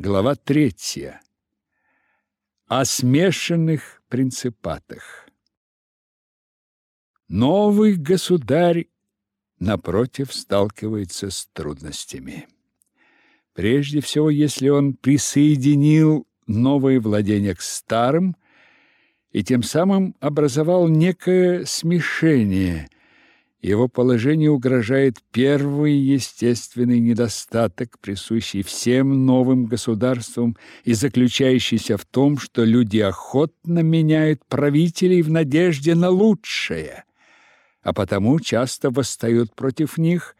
Глава третья. О смешанных принципатах. Новый государь, напротив, сталкивается с трудностями. Прежде всего, если он присоединил новые владения к старым и тем самым образовал некое смешение – его положению угрожает первый естественный недостаток, присущий всем новым государствам и заключающийся в том, что люди охотно меняют правителей в надежде на лучшее, а потому часто восстают против них,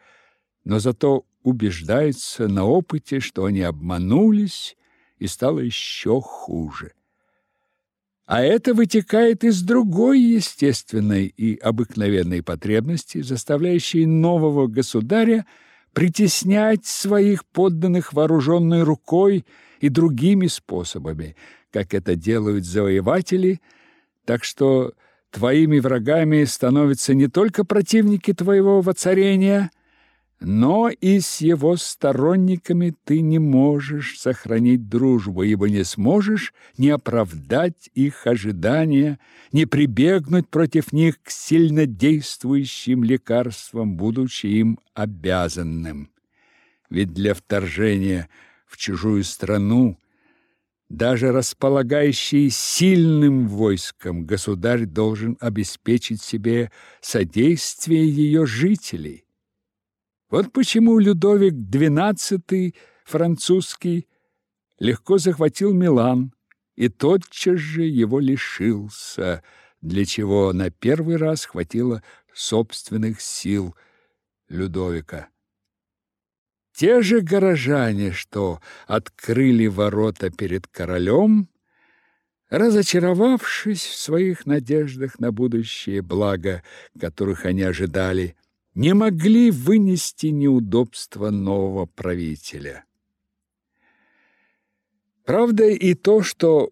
но зато убеждаются на опыте, что они обманулись и стало еще хуже. А это вытекает из другой естественной и обыкновенной потребности, заставляющей нового государя притеснять своих подданных вооруженной рукой и другими способами, как это делают завоеватели, так что твоими врагами становятся не только противники твоего воцарения, но и с его сторонниками ты не можешь сохранить дружбу, ибо не сможешь не оправдать их ожидания, не прибегнуть против них к сильнодействующим лекарствам, будучи им обязанным. Ведь для вторжения в чужую страну даже располагающий сильным войском государь должен обеспечить себе содействие ее жителей. Вот почему Людовик XII французский легко захватил Милан и тотчас же его лишился, для чего на первый раз хватило собственных сил Людовика. Те же горожане, что открыли ворота перед королем, разочаровавшись в своих надеждах на будущее благо, которых они ожидали, не могли вынести неудобства нового правителя. Правда и то, что,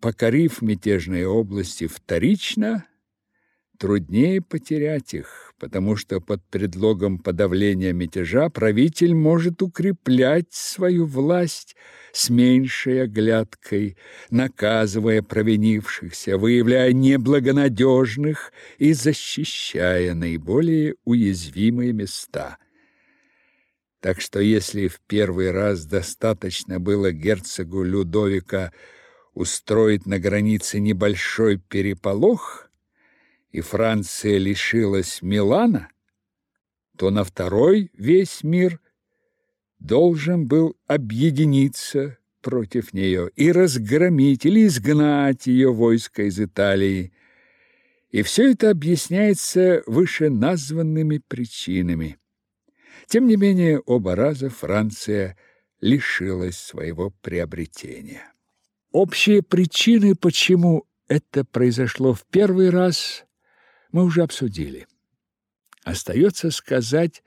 покорив мятежные области вторично, труднее потерять их, потому что под предлогом подавления мятежа правитель может укреплять свою власть с меньшей оглядкой, наказывая провинившихся, выявляя неблагонадежных и защищая наиболее уязвимые места. Так что если в первый раз достаточно было герцогу Людовика устроить на границе небольшой переполох, и Франция лишилась Милана, то на второй весь мир должен был объединиться против нее и разгромить или изгнать ее войско из Италии. И все это объясняется вышеназванными причинами. Тем не менее, оба раза Франция лишилась своего приобретения. Общие причины, почему это произошло в первый раз, мы уже обсудили. Остается сказать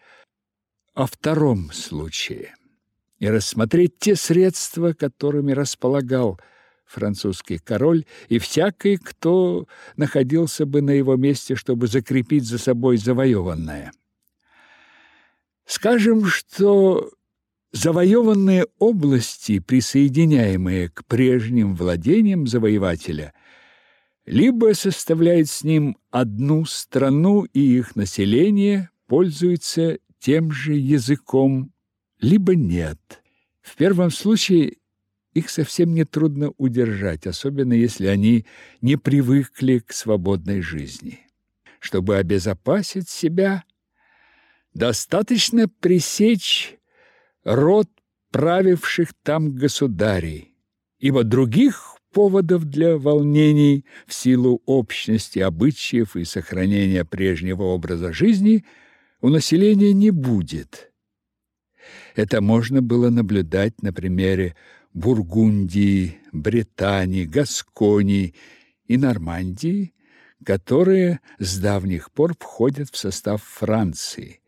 о втором случае и рассмотреть те средства, которыми располагал французский король и всякий, кто находился бы на его месте, чтобы закрепить за собой завоеванное. Скажем, что завоеванные области, присоединяемые к прежним владениям завоевателя, либо составляют с ним одну страну и их население пользуются тем же языком, либо нет. В первом случае их совсем не трудно удержать, особенно если они не привыкли к свободной жизни. Чтобы обезопасить себя, достаточно пресечь род правивших там государей, ибо других поводов для волнений в силу общности обычаев и сохранения прежнего образа жизни у населения не будет. Это можно было наблюдать на примере Бургундии, Британии, Гасконии и Нормандии, которые с давних пор входят в состав Франции.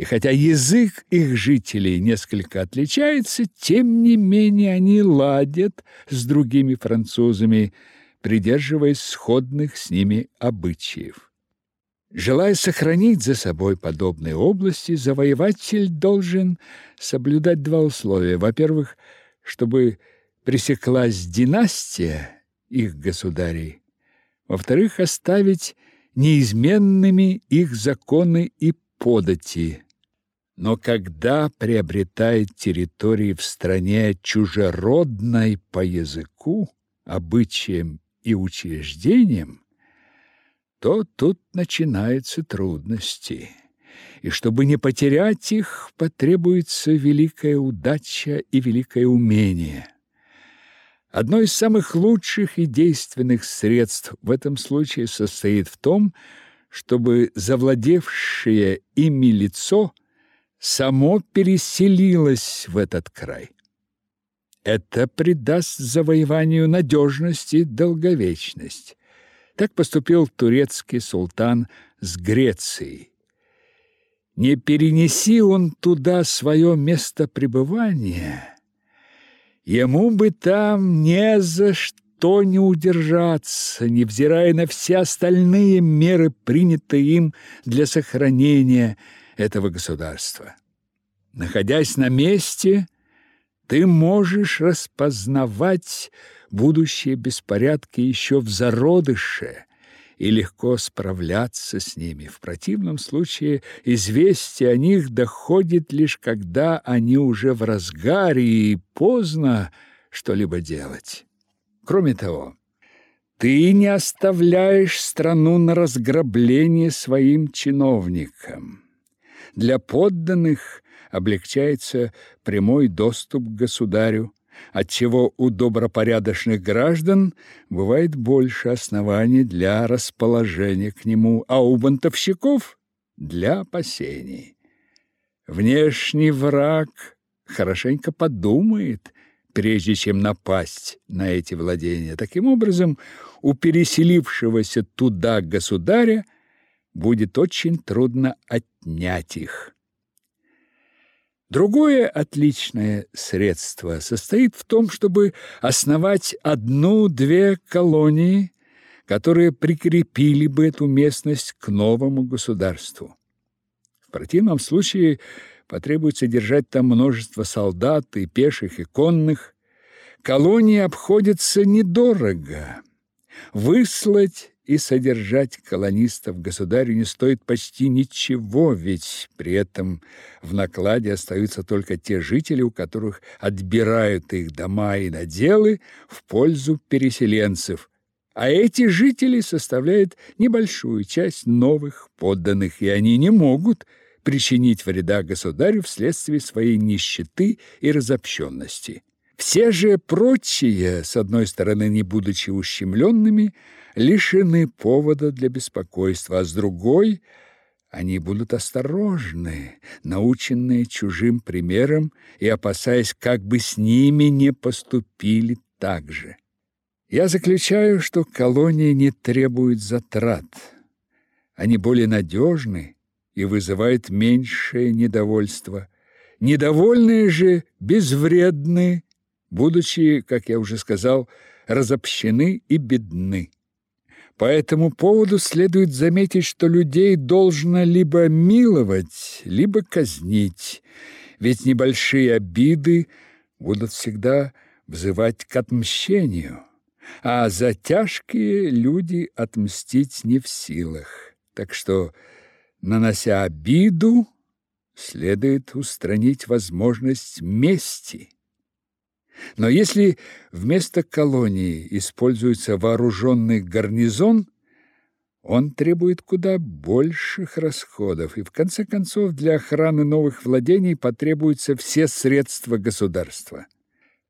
И хотя язык их жителей несколько отличается, тем не менее они ладят с другими французами, придерживаясь сходных с ними обычаев. Желая сохранить за собой подобные области, завоеватель должен соблюдать два условия. Во-первых, чтобы пресеклась династия их государей, во-вторых, оставить неизменными их законы и подати. Но когда приобретает территории в стране чужеродной по языку, обычаям и учреждениям, то тут начинаются трудности. И чтобы не потерять их, потребуется великая удача и великое умение. Одно из самых лучших и действенных средств в этом случае состоит в том, чтобы завладевшее ими лицо само переселилось в этот край. Это придаст завоеванию надежность и долговечность. Так поступил турецкий султан с Грецией. Не перенеси он туда свое место пребывания, ему бы там не за что не удержаться, невзирая на все остальные меры, принятые им для сохранения этого государства. Находясь на месте, ты можешь распознавать будущие беспорядки еще в зародыше и легко справляться с ними. В противном случае известие о них доходит лишь когда они уже в разгаре и поздно что-либо делать. Кроме того, ты не оставляешь страну на разграбление своим чиновникам. Для подданных облегчается прямой доступ к государю, отчего у добропорядочных граждан бывает больше оснований для расположения к нему, а у бунтовщиков – для опасений. Внешний враг хорошенько подумает, прежде чем напасть на эти владения. Таким образом, у переселившегося туда государя будет очень трудно отнять их. Другое отличное средство состоит в том, чтобы основать одну-две колонии, которые прикрепили бы эту местность к новому государству. В противном случае потребуется держать там множество солдат и пеших, и конных. Колонии обходятся недорого. Выслать и содержать колонистов государю не стоит почти ничего, ведь при этом в накладе остаются только те жители, у которых отбирают их дома и наделы в пользу переселенцев. А эти жители составляют небольшую часть новых подданных, и они не могут причинить вреда государю вследствие своей нищеты и разобщенности. Все же прочие, с одной стороны, не будучи ущемленными, лишены повода для беспокойства, а с другой они будут осторожны, наученные чужим примером и опасаясь, как бы с ними не поступили так же. Я заключаю, что колонии не требуют затрат. Они более надежны и вызывают меньшее недовольство. Недовольные же безвредны, будучи, как я уже сказал, разобщены и бедны. По этому поводу следует заметить, что людей должно либо миловать, либо казнить, ведь небольшие обиды будут всегда взывать к отмщению, а за тяжкие люди отмстить не в силах. Так что, нанося обиду, следует устранить возможность мести. Но если вместо колонии используется вооруженный гарнизон, он требует куда больших расходов, и в конце концов для охраны новых владений потребуются все средства государства.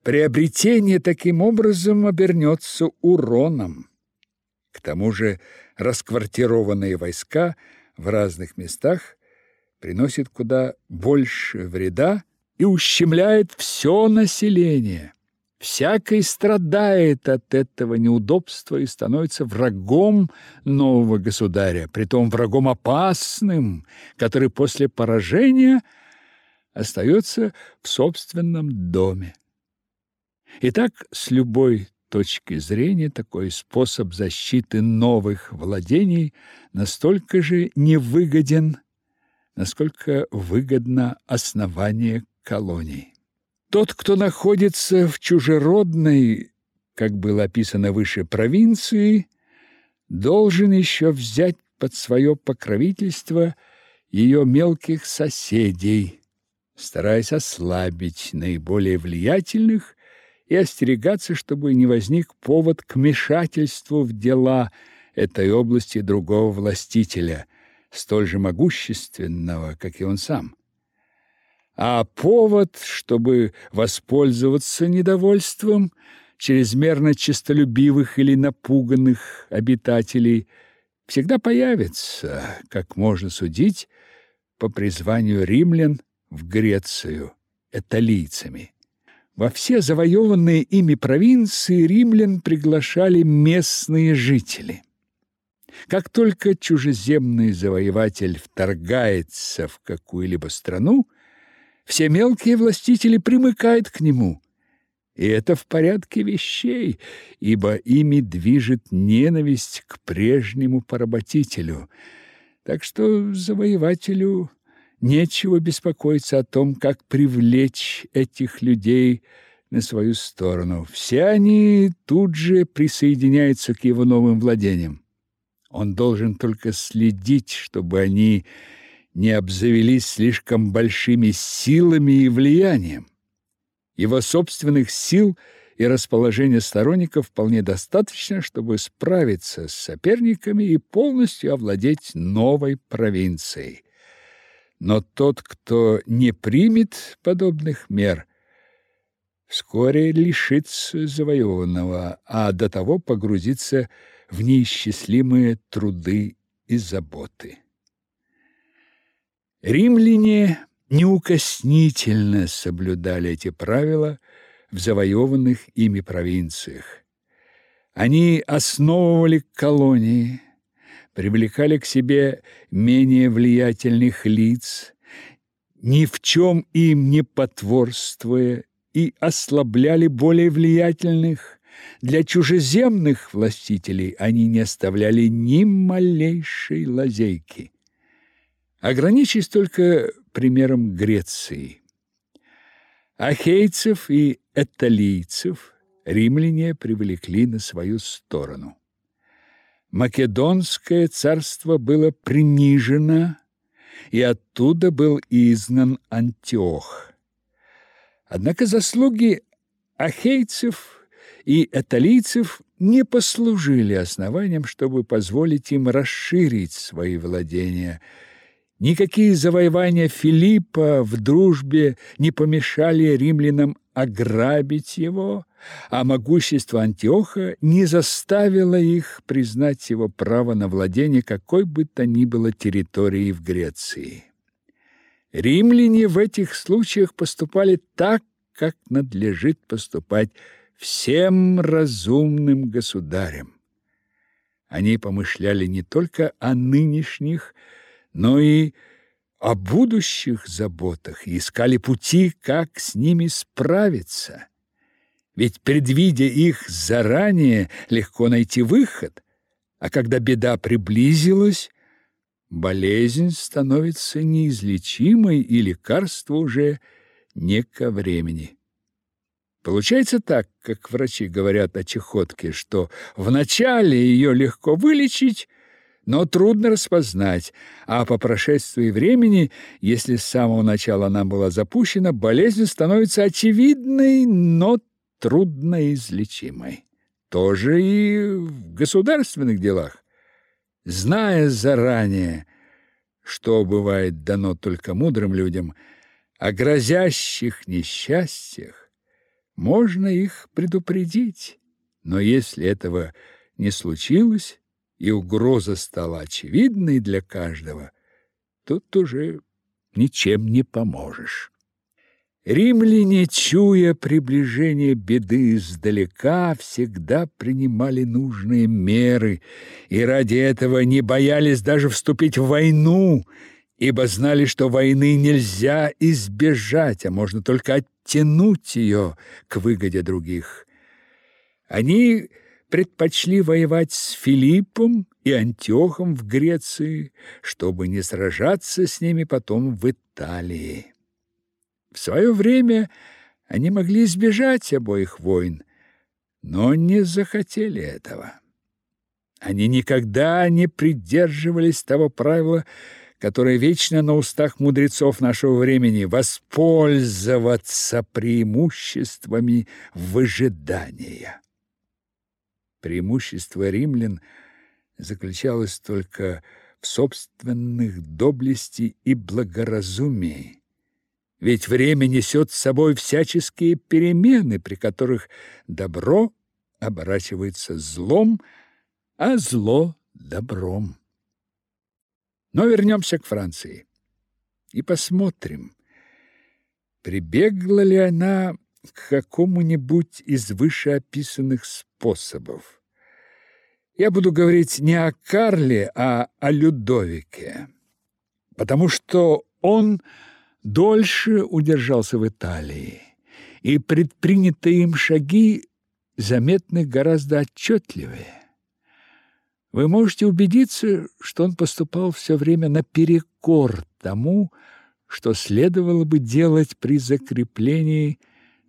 Приобретение таким образом обернется уроном. К тому же расквартированные войска в разных местах приносят куда больше вреда, и ущемляет все население. Всякий страдает от этого неудобства и становится врагом нового государя, притом врагом опасным, который после поражения остается в собственном доме. Итак, с любой точки зрения такой способ защиты новых владений настолько же невыгоден, насколько выгодно основание колоний. Тот, кто находится в чужеродной, как было описано выше, провинции, должен еще взять под свое покровительство ее мелких соседей, стараясь ослабить наиболее влиятельных и остерегаться, чтобы не возник повод к вмешательству в дела этой области другого властителя, столь же могущественного, как и он сам. А повод, чтобы воспользоваться недовольством чрезмерно честолюбивых или напуганных обитателей, всегда появится, как можно судить, по призванию римлян в Грецию эталийцами. Во все завоеванные ими провинции римлян приглашали местные жители. Как только чужеземный завоеватель вторгается в какую-либо страну, все мелкие властители примыкают к нему. И это в порядке вещей, ибо ими движет ненависть к прежнему поработителю. Так что завоевателю Нечего беспокоиться о том, как привлечь этих людей на свою сторону. Все они тут же присоединяются к его новым владениям. Он должен только следить, чтобы они не обзавелись слишком большими силами и влиянием. Его собственных сил и расположения сторонников вполне достаточно, чтобы справиться с соперниками и полностью овладеть новой провинцией. Но тот, кто не примет подобных мер, вскоре лишится завоеванного, а до того погрузится в неисчислимые труды и заботы. Римляне неукоснительно соблюдали эти правила в завоеванных ими провинциях. Они основывали колонии, привлекали к себе менее влиятельных лиц, ни в чем им не потворствуя, и ослабляли более влиятельных. Для чужеземных властителей они не оставляли ни малейшей лазейки. Ограничись только примером Греции. Ахейцев и эталийцев римляне привлекли на свою сторону. Македонское царство было принижено, и оттуда был изгнан Антиох. Однако заслуги ахейцев и эталийцев не послужили основанием, чтобы позволить им расширить свои владения – Никакие завоевания Филиппа в дружбе не помешали римлянам ограбить его, а могущество Антиоха не заставило их признать его право на владение какой бы то ни было территорией в Греции. Римляне в этих случаях поступали так, как надлежит поступать всем разумным государям. Они помышляли не только о нынешних, но и о будущих заботах искали пути, как с ними справиться. Ведь, предвидя их заранее, легко найти выход, а когда беда приблизилась, болезнь становится неизлечимой и лекарство уже не ко времени. Получается так, как врачи говорят о чехотке, что вначале ее легко вылечить, но трудно распознать, а по прошествии времени, если с самого начала она была запущена, болезнь становится очевидной, но трудноизлечимой. Тоже и в государственных делах. Зная заранее, что бывает дано только мудрым людям, о грозящих несчастьях, можно их предупредить. Но если этого не случилось, и угроза стала очевидной для каждого, тут уже ничем не поможешь. Римляне, чуя приближение беды издалека, всегда принимали нужные меры и ради этого не боялись даже вступить в войну, ибо знали, что войны нельзя избежать, а можно только оттянуть ее к выгоде других. Они предпочли воевать с Филиппом и Антиохом в Греции, чтобы не сражаться с ними потом в Италии. В свое время Они могли избежать обоих войн, но не захотели этого. Они никогда не придерживались того правила, которое вечно на устах мудрецов нашего времени воспользоваться преимуществами выжидания. Преимущество римлян заключалось только в собственных доблести и благоразумии. Ведь время несет с собой всяческие перемены, при которых добро оборачивается злом, а зло добром. Но вернемся к Франции и посмотрим, прибегла ли она к какому-нибудь из вышеописанных способов. Я буду говорить не о Карле, а о Людовике, потому что он дольше удержался в Италии, и предпринятые им шаги заметны гораздо отчетливее. Вы можете убедиться, что он поступал все время наперекор тому, что следовало бы делать при закреплении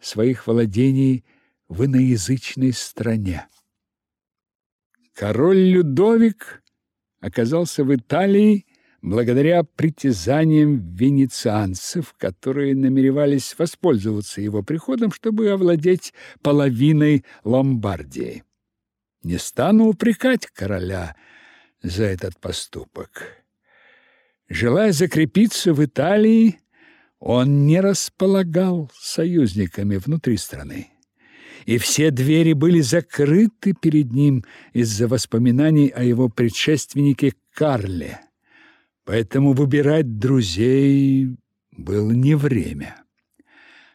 своих владений в иноязычной стране. Король Людовик оказался в Италии благодаря притязаниям венецианцев, которые намеревались воспользоваться его приходом, чтобы овладеть половиной Ломбардии. Не стану упрекать короля за этот поступок. Желая закрепиться в Италии, он не располагал союзниками внутри страны. И все двери были закрыты перед ним из-за воспоминаний о его предшественнике Карле. Поэтому выбирать друзей было не время.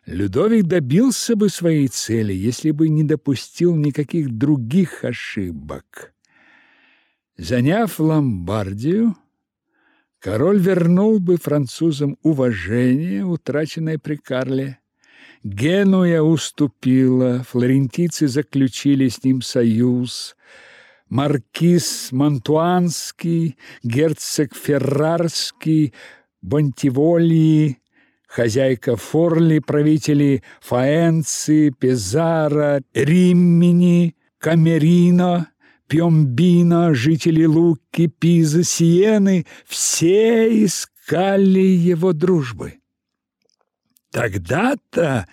Людовик добился бы своей цели, если бы не допустил никаких других ошибок. Заняв Ломбардию, король вернул бы французам уважение, утраченное при Карле. Генуя уступила, флорентийцы заключили с ним союз. Маркиз Монтуанский, герцог Феррарский, Бонтиволии хозяйка Форли, правители Фаэнци, Пезара, Риммини, Камерино, Пьомбино, жители Луки, Пизы, Сиены – все искали его дружбы. Тогда-то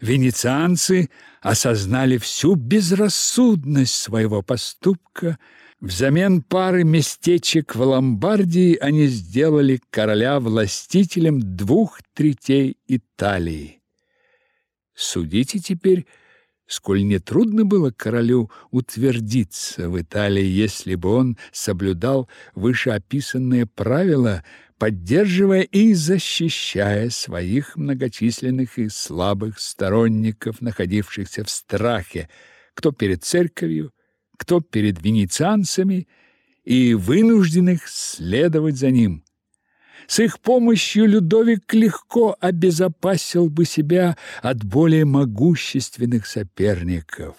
венецианцы осознали всю безрассудность своего поступка – Взамен пары местечек в Ломбардии они сделали короля властителем двух третей Италии. Судите теперь, сколь нетрудно было королю утвердиться в Италии, если бы он соблюдал вышеописанные правила, поддерживая и защищая своих многочисленных и слабых сторонников, находившихся в страхе, кто перед церковью, кто перед венецианцами и вынужденных следовать за ним. С их помощью Людовик легко обезопасил бы себя от более могущественных соперников.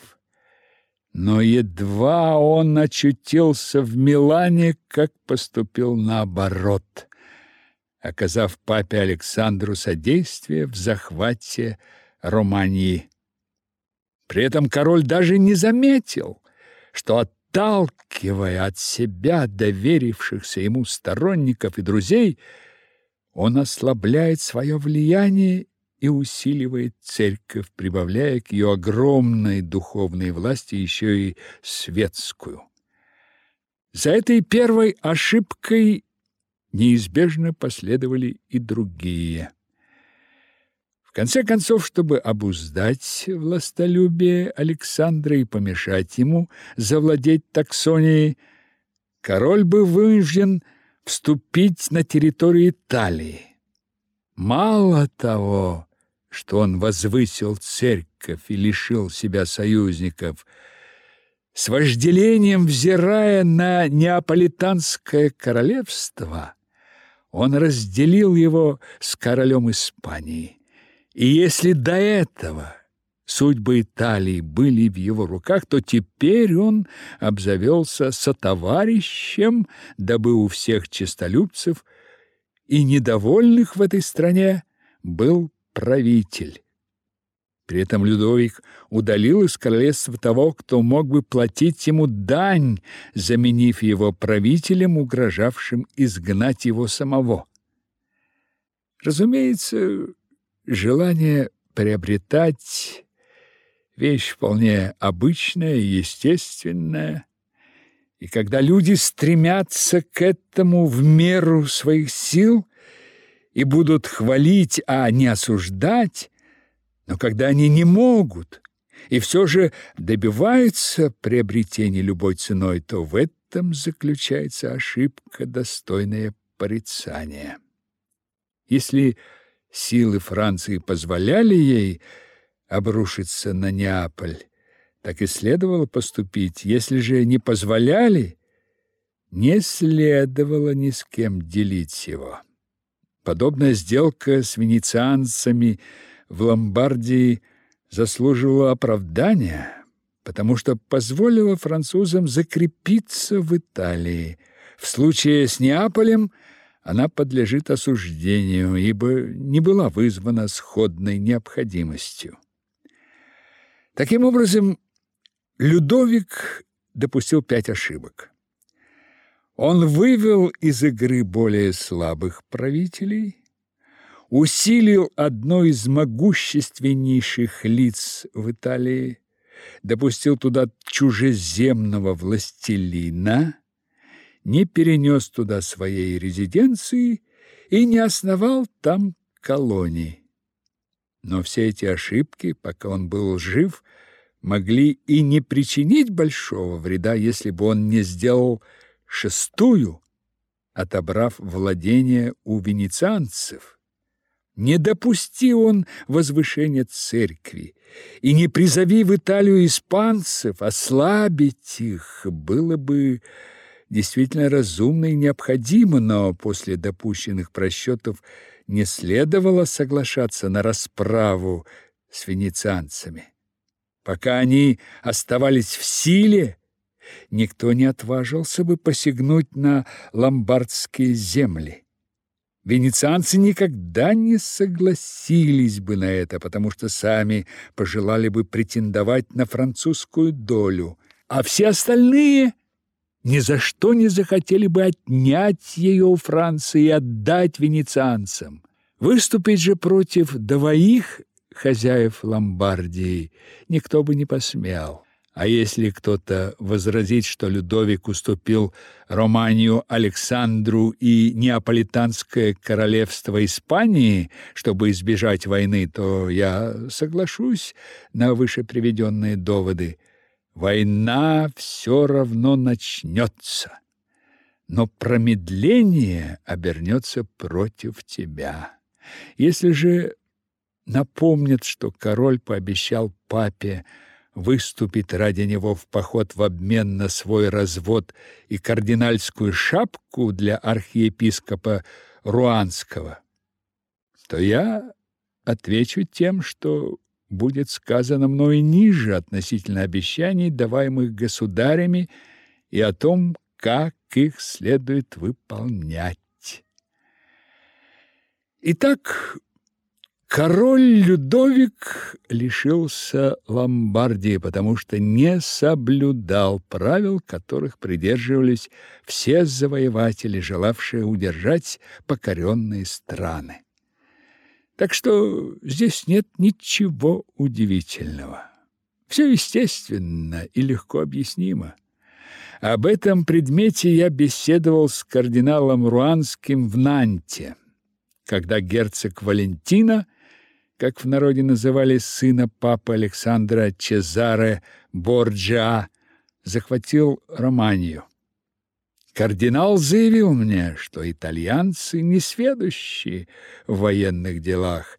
Но едва он очутился в Милане, как поступил наоборот, оказав папе Александру содействие в захвате Романии. При этом король даже не заметил, что отталкивая от себя доверившихся ему сторонников и друзей, он ослабляет свое влияние и усиливает церковь, прибавляя к ее огромной духовной власти еще и светскую. За этой первой ошибкой неизбежно последовали и другие конце концов, чтобы обуздать властолюбие Александра и помешать ему завладеть Таксонией, король бы вынужден вступить на территорию Италии. Мало того, что он возвысил церковь и лишил себя союзников, с вожделением взирая на неаполитанское королевство, он разделил его с королем Испании. И если до этого судьбы Италии были в его руках, то теперь он обзавелся сотоварищем, дабы у всех честолюбцев и недовольных в этой стране был правитель. При этом Людовик удалил из королевства того, кто мог бы платить ему дань, заменив его правителем, угрожавшим изгнать его самого. Разумеется, желание приобретать вещь вполне обычная и естественная. И когда люди стремятся к этому в меру своих сил и будут хвалить, а не осуждать, но когда они не могут и все же добиваются приобретения любой ценой, то в этом заключается ошибка, достойная порицания. Если силы Франции позволяли ей обрушиться на Неаполь, так и следовало поступить. Если же не позволяли, не следовало ни с кем делить его. Подобная сделка с венецианцами в Ломбардии заслуживала оправдания, потому что позволила французам закрепиться в Италии. В случае с Неаполем она подлежит осуждению, ибо не была вызвана сходной необходимостью. Таким образом, Людовик допустил пять ошибок. Он вывел из игры более слабых правителей, усилил одно из могущественнейших лиц в Италии, допустил туда чужеземного властелина, не перенес туда своей резиденции и не основал там колоний. Но все эти ошибки, пока он был жив, могли и не причинить большого вреда, если бы он не сделал шестую, отобрав владение у венецианцев. Не допусти он возвышения церкви и не призови в Италию испанцев, ослабить их было бы действительно разумно и необходимо, но после допущенных просчетов не следовало соглашаться на расправу с венецианцами. Пока они оставались в силе, никто не отважился бы посягнуть на ломбардские земли. Венецианцы никогда не согласились бы на это, потому что сами пожелали бы претендовать на французскую долю, а все остальные ни за что не захотели бы отнять ее у Франции и отдать венецианцам. Выступить же против двоих хозяев Ломбардии никто бы не посмел. А если кто-то возразит, что Людовик уступил Романию Александру и Неаполитанское королевство Испании, чтобы избежать войны, то я соглашусь на выше приведенные доводы. Война все равно начнется, но промедление обернется против тебя. Если же напомнят, что король пообещал папе выступит ради него в поход в обмен на свой развод и кардинальскую шапку для архиепископа Руанского, то я отвечу тем, что будет сказано мной ниже относительно обещаний, даваемых государями, и о том, как их следует выполнять. Итак, Король Людовик лишился Ломбардии, потому что не соблюдал правил, которых придерживались все завоеватели, желавшие удержать покоренные страны. Так что здесь нет ничего удивительного. Все естественно и легко объяснимо. Об этом предмете я беседовал с кардиналом Руанским в Нанте, когда герцог Валентина как в народе называли сына папы Александра Чезаре Борджиа, захватил Романию. Кардинал заявил мне, что итальянцы не сведущие в военных делах,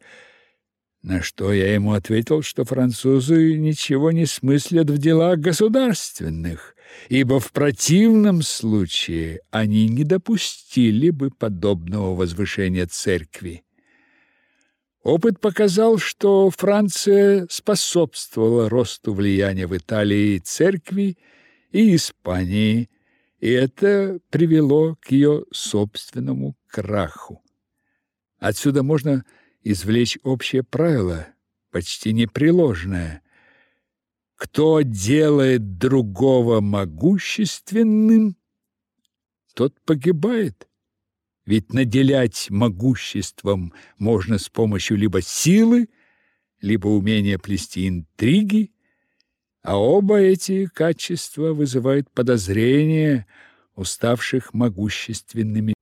на что я ему ответил, что французы ничего не смыслят в делах государственных, ибо в противном случае они не допустили бы подобного возвышения церкви. Опыт показал, что Франция способствовала росту влияния в Италии церкви и Испании, и это привело к ее собственному краху. Отсюда можно извлечь общее правило, почти непреложное. Кто делает другого могущественным, тот погибает. Ведь наделять могуществом можно с помощью либо силы, либо умения плести интриги, а оба эти качества вызывают подозрения уставших могущественными